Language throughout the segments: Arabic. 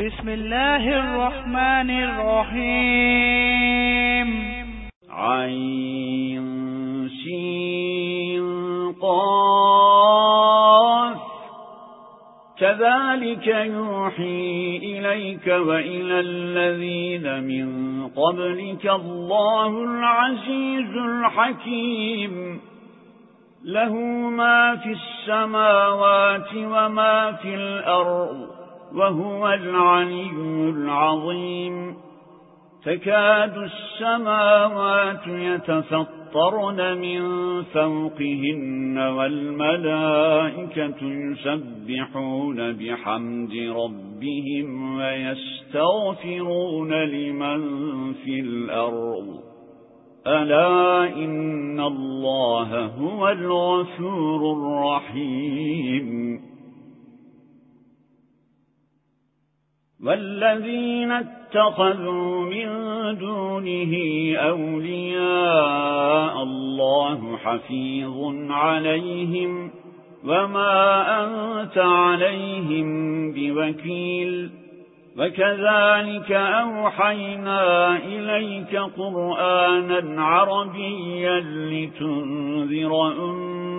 بسم الله الرحمن الرحيم عين شين قاف. كذلك يوحي إليك وإلى الذين من قبلك الله العزيز الحكيم. له ما في السماوات وما في الأرض. وهو العلي العظيم. تكاد السماوات يتفطرن من فوقهن والملائكة يسبحون بحمد ربهم ويستغفرون لمن في الأرض. ألا إن الله هو الغفور الرحيم. والذين اتخذوا من دونه أولياء الله حفيظ عليهم وما أنت عليهم بوكيل وكذلك أوحينا إليك قرآنا عربيا لتنذر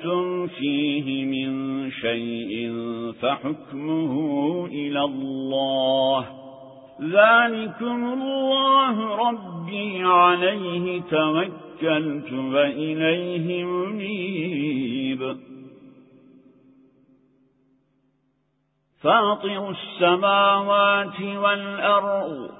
اختلفتم فيه من شيء فحكمه إلى الله ذلكم الله ربي عليه توكلت وإليه منيب فاطر السماوات والأرض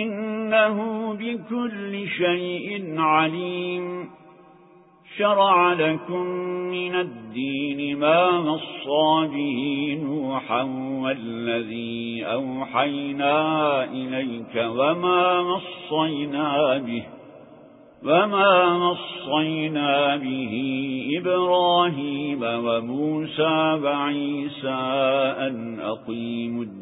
إنه بكل شيء عليم. شرع لكم من الدين ما مصى به نوحا والذي أوحينا إليك وما مصينا به وما مصينا به إبراهيم وموسى وعيسى أن أقيموا الدين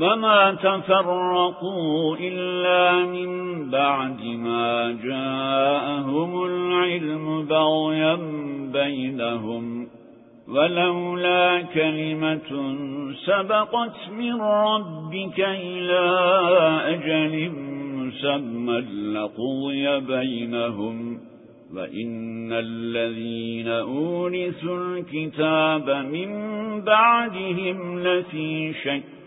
وما تفرقوا إلا من بعد ما جاءهم العلم بغيا بينهم ولولا كلمة سبقت من ربك إلى أجل مسمى لقضي بينهم وإن الذين أورثوا الكتاب من بعدهم لفي شك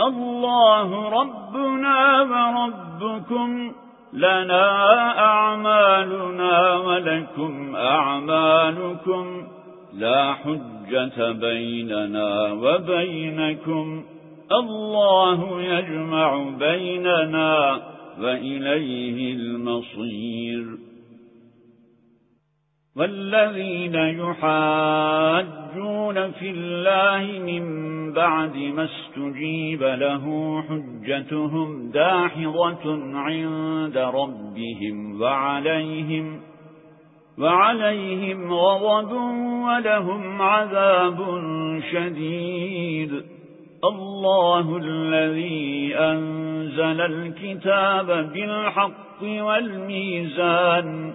الله ربنا وربكم لنا أعمالنا ولكم أعمالكم لا حجة بيننا وبينكم الله يجمع بيننا وإليه المصير والذين يحاجون في الله من بعد ما استجيب له حجتهم داحظة عند ربهم وعليهم وعليهم غضب ولهم عذاب شديد. الله الذي أنزل الكتاب بالحق والميزان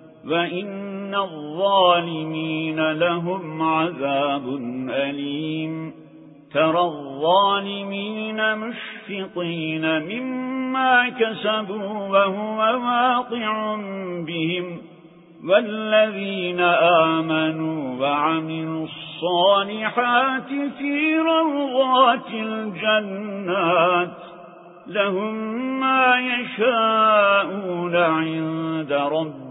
وإن الظالمين لهم عذاب أليم ترى الظالمين مشفقين مما كسبوا وهو واقع بهم والذين آمنوا وعملوا الصالحات في روضات الجنات لهم ما يشاءون عند ربهم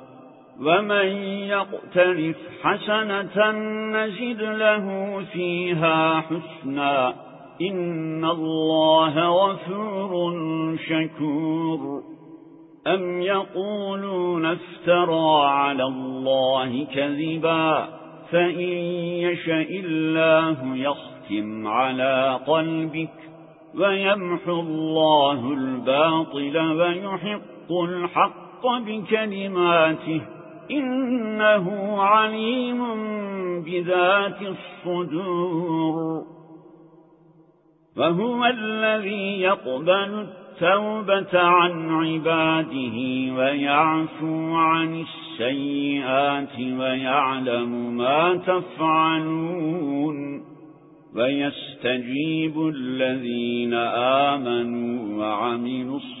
ومن يقترف حسنة نزد له فيها حسنا إن الله غفور شكور أم يقولون افترى على الله كذبا فإن يشأ الله يختم على قلبك ويمحو الله الباطل ويحق الحق بكلماته إنه عليم بذات الصدور. فهو الذي يقبل التوبة عن عباده ويعفو عن السيئات ويعلم ما تفعلون. ويستجيب الذين آمنوا وعملوا الصالحات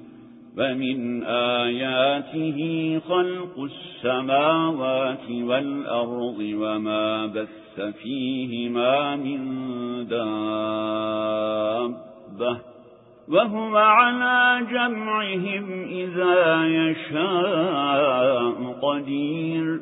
فمن آياته خلق السماوات والأرض وما بث فيهما من دابة وهو على جمعهم إذا يشاء قدير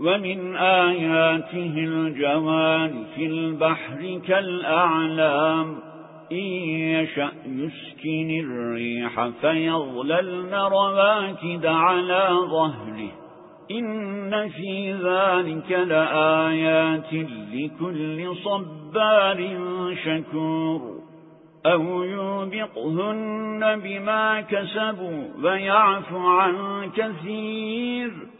ومن آياته الجوان في البحر كالأعلام. إن يشأ يسكن الريح فيظللن رواكد على ظهره. إن في ذلك لآيات لكل صبار شكور. أو يوبقهن بما كسبوا ويعفو عن كثير.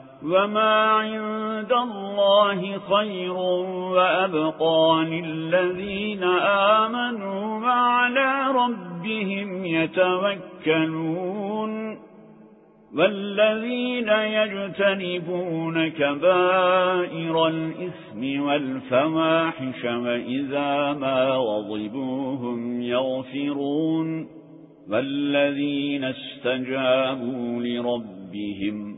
وما عند الله خير وأبقى للذين آمنوا وعلى ربهم يتوكلون والذين يجتنبون كبائر الإثم والفواحش وإذا ما غضبوهم يغفرون والذين استجابوا لربهم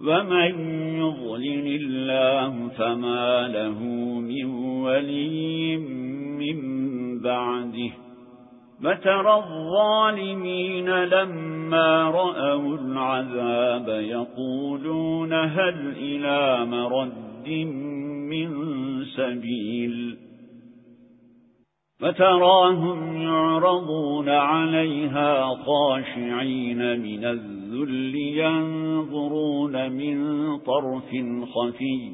ومن يظلم الله فما له من ولي من بعده فترى الظالمين لما رأوا العذاب يقولون هل إلى مرد من سبيل فتراهم يعرضون عليها خاشعين من الذل ينظرون من طرف خفي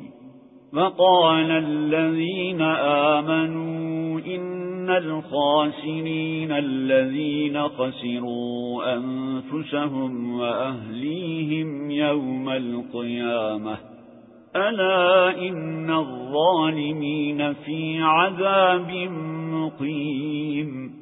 وقال الذين آمنوا إن الخاسرين الذين خسروا أنفسهم وأهليهم يوم القيامة ألا إن الظالمين في عذاب مقيم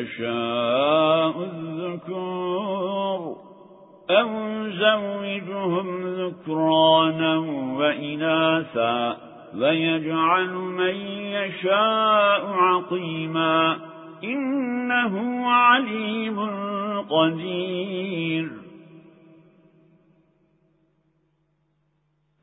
يشاء الذكور أو زوجهم ذكرانا وإناثا ويجعل من يشاء عقيما إنه عليم قدير